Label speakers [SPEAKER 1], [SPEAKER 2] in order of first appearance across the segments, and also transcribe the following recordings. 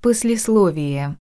[SPEAKER 1] Послесловие.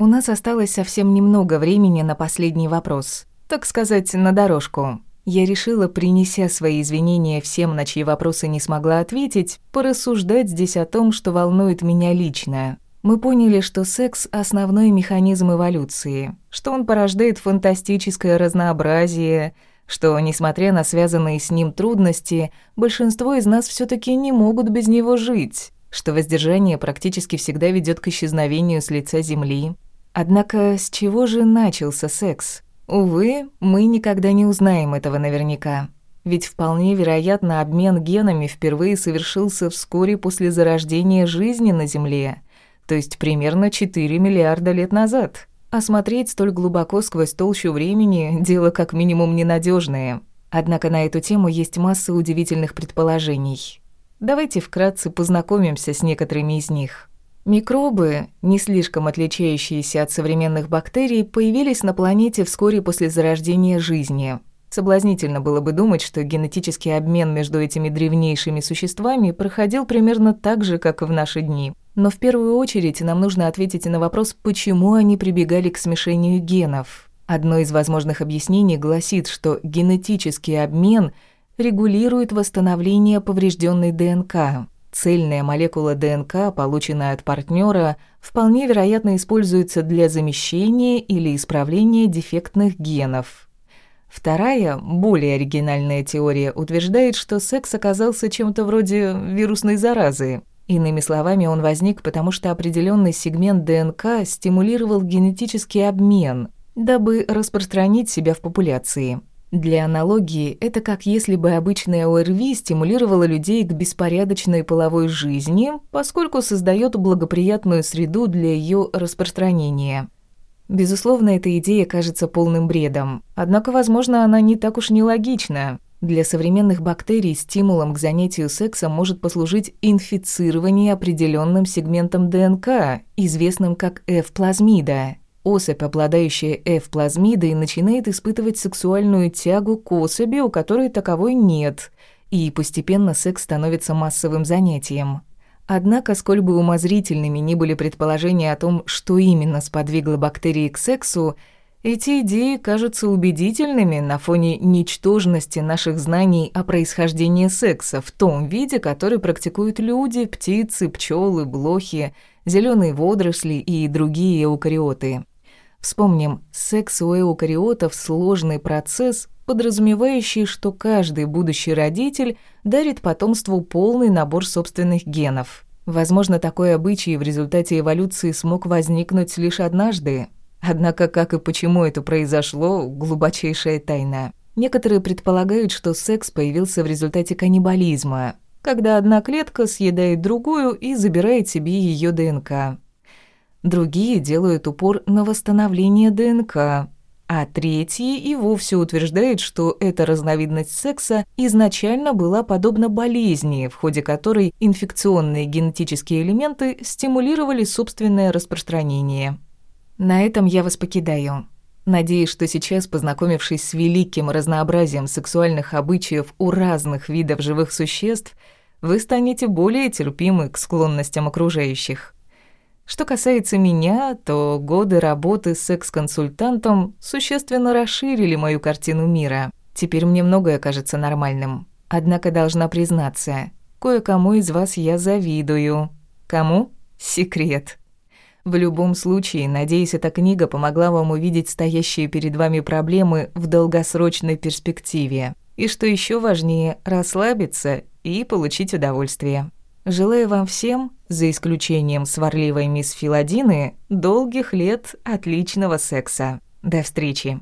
[SPEAKER 1] У нас осталось совсем немного времени на последний вопрос. Так сказать, на дорожку. Я решила, принеся свои извинения всем, на чьи вопросы не смогла ответить, порассуждать здесь о том, что волнует меня лично. Мы поняли, что секс – основной механизм эволюции, что он порождает фантастическое разнообразие, что, несмотря на связанные с ним трудности, большинство из нас все таки не могут без него жить что воздержание практически всегда ведет к исчезновению с лица Земли. Однако с чего же начался секс? Увы, мы никогда не узнаем этого наверняка. Ведь вполне вероятно, обмен генами впервые совершился вскоре после зарождения жизни на Земле, то есть примерно 4 миллиарда лет назад. А смотреть столь глубоко сквозь толщу времени – дело как минимум ненадежное. Однако на эту тему есть масса удивительных предположений. Давайте вкратце познакомимся с некоторыми из них. Микробы, не слишком отличающиеся от современных бактерий, появились на планете вскоре после зарождения жизни. Соблазнительно было бы думать, что генетический обмен между этими древнейшими существами проходил примерно так же, как и в наши дни. Но в первую очередь нам нужно ответить на вопрос, почему они прибегали к смешению генов. Одно из возможных объяснений гласит, что генетический обмен – регулирует восстановление поврежденной ДНК. Цельная молекула ДНК, полученная от партнера, вполне вероятно используется для замещения или исправления дефектных генов. Вторая, более оригинальная теория утверждает, что секс оказался чем-то вроде вирусной заразы. Иными словами, он возник потому, что определенный сегмент ДНК стимулировал генетический обмен, дабы распространить себя в популяции. Для аналогии, это как если бы обычная ОРВИ стимулировала людей к беспорядочной половой жизни, поскольку создает благоприятную среду для ее распространения. Безусловно, эта идея кажется полным бредом. Однако, возможно, она не так уж нелогична. Для современных бактерий стимулом к занятию сексом может послужить инфицирование определенным сегментом ДНК, известным как F-плазмида. Особь, обладающая F-плазмидой, начинает испытывать сексуальную тягу к особи, у которой таковой нет, и постепенно секс становится массовым занятием. Однако, сколь бы умозрительными ни были предположения о том, что именно сподвигло бактерии к сексу, эти идеи кажутся убедительными на фоне ничтожности наших знаний о происхождении секса в том виде, который практикуют люди, птицы, пчелы, блохи, зеленые водоросли и другие эукариоты. Вспомним, секс у эукариотов – сложный процесс, подразумевающий, что каждый будущий родитель дарит потомству полный набор собственных генов. Возможно, такой обычай в результате эволюции смог возникнуть лишь однажды. Однако, как и почему это произошло – глубочайшая тайна. Некоторые предполагают, что секс появился в результате каннибализма, когда одна клетка съедает другую и забирает себе ее ДНК. Другие делают упор на восстановление ДНК, а третьи и вовсе утверждают, что эта разновидность секса изначально была подобна болезни, в ходе которой инфекционные генетические элементы стимулировали собственное распространение. На этом я вас покидаю. Надеюсь, что сейчас, познакомившись с великим разнообразием сексуальных обычаев у разных видов живых существ, вы станете более терпимы к склонностям окружающих. Что касается меня, то годы работы с секс-консультантом существенно расширили мою картину мира. Теперь мне многое кажется нормальным. Однако должна признаться, кое-кому из вас я завидую. Кому? Секрет. В любом случае, надеюсь, эта книга помогла вам увидеть стоящие перед вами проблемы в долгосрочной перспективе. И что еще важнее, расслабиться и получить удовольствие. Желаю вам всем, за исключением сварливой мисс Филадины, долгих лет отличного секса. До встречи.